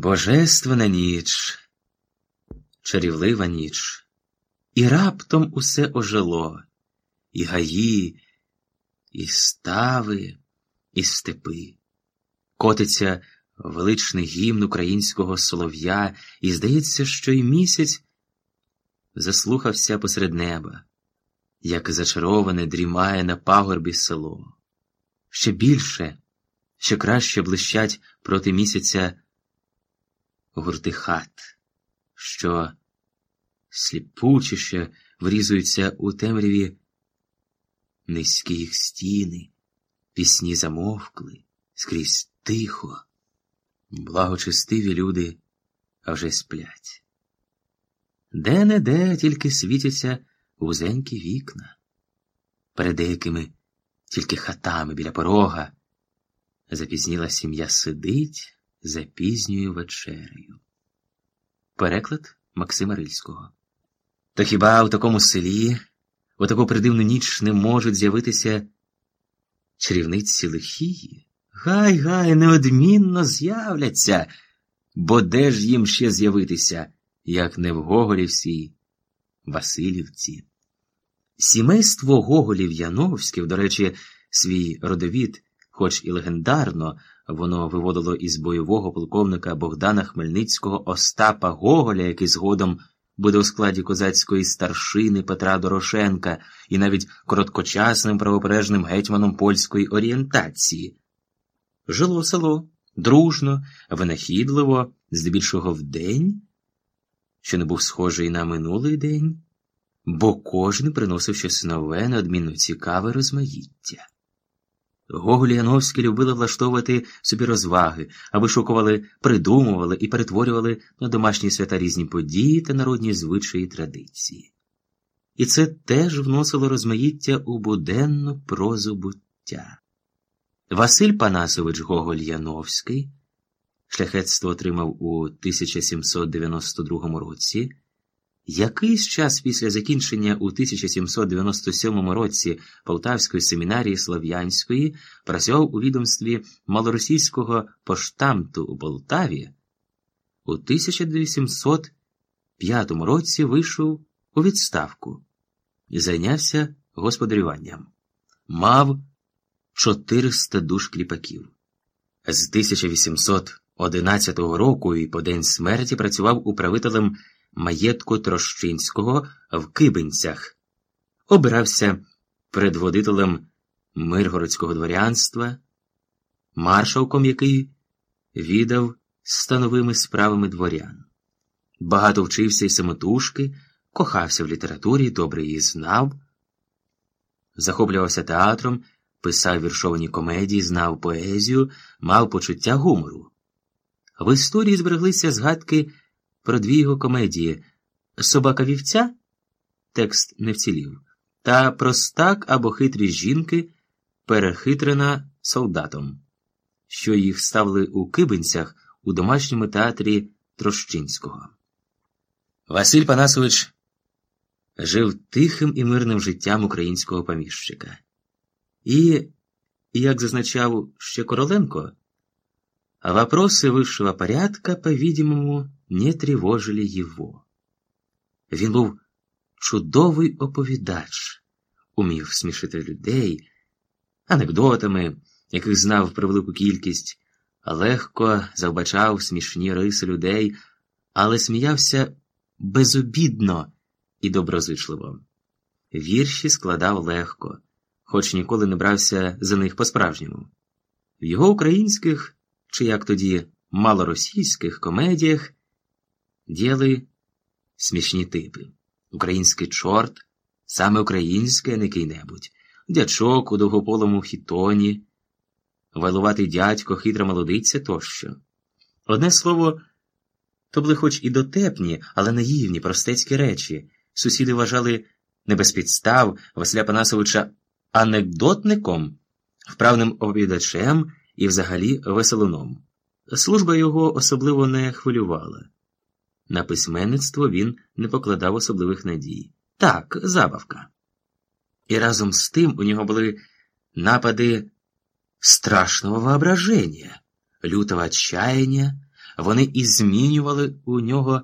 Божественна ніч, чарівлива ніч, і раптом усе ожило, і гаї, і стави, і степи. Котиться величний гімн українського солов'я, і здається, що й місяць заслухався посеред неба, як зачароване дрімає на пагорбі село. Ще більше, ще краще блищать проти місяця гурти хат, що сліпучіше врізуються у темряві низькі їх стіни, пісні замовкли, скрізь тихо, благочестиві люди а вже сплять. Де не де тільки світяться вузенькі вікна, перед деякими тільки хатами біля порога. Запізніла сім'я сидить за пізньою вечерею. Переклад Максима Рильського. То хіба у такому селі, у таку придивну ніч не можуть з'явитися чарівниці лихії? Гай, гай, неодмінно з'являться, бо де ж їм ще з'явитися, як не в Гоголівській Васильівці? Сімейство Гоголів Яновських, до речі, свій родовід, хоч і легендарно, воно виводило із бойового полковника Богдана Хмельницького Остапа Гоголя, який згодом буде у складі козацької старшини Петра Дорошенка і навіть короткочасним правопережним гетьманом польської орієнтації. Жило село дружно, винахідливо, здебільшого вдень, що не був схожий на минулий день, бо кожен приносив щось нове, неодмінно цікаве розмаїття. Гоголь Яновський любили влаштовувати собі розваги, а вишукували, придумували і перетворювали на домашні свята різні події та народні звичаї традиції. І це теж вносило розмаїття у буденну прозу буття. Василь Панасович Гоголь Яновський, шляхетство отримав у 1792 році. Якийсь час після закінчення у 1797 році Полтавської семінарії Слов'янської працював у відомстві малоросійського поштамту у Полтаві, у 1805 році вийшов у відставку і зайнявся господарюванням. Мав 400 душ кліпаків. З 1811 року і по день смерті працював управителем маєтку Трощинського в Кибинцях, обирався предводителем миргородського дворянства, маршалком який віддав становими справами дворян. Багато вчився й самотужки, кохався в літературі, добре її знав, захоплювався театром, писав віршовані комедії, знав поезію, мав почуття гумору. В історії збереглися згадки про дві його комедії Собака вівця текст не вцілів, та Простак або хитрі жінки, перехитрена солдатом, що їх ставили у Кибинцях у домашньому театрі Трощинського. Василь Панасович жив тихим і мирним життям українського поміщика. І, як зазначав ще Короленко, вопросы высшего порядка, по-видимому, не тривожили його. Він був чудовий оповідач, умів смішити людей, анекдотами, яких знав превелику кількість, легко завбачав смішні риси людей, але сміявся безобідно і доброзичливо. Вірші складав легко, хоч ніколи не брався за них по-справжньому. В його українських, чи як тоді малоросійських комедіях діяли смішні типи. Український чорт, саме українське, а не кий-небудь, дячок у довгополому хітоні, вайлуватий дядько, хитра молодиця тощо. Одне слово, то були хоч і дотепні, але наївні, простецькі речі. Сусіди вважали не без підстав Василя Панасовича анекдотником, вправним оповідачем і взагалі веселуном. Служба його особливо не хвилювала. На письменництво він не покладав особливих надій. Так, забавка. І разом з тим у нього були напади страшного воображення, лютого отчаяния, вони і змінювали у нього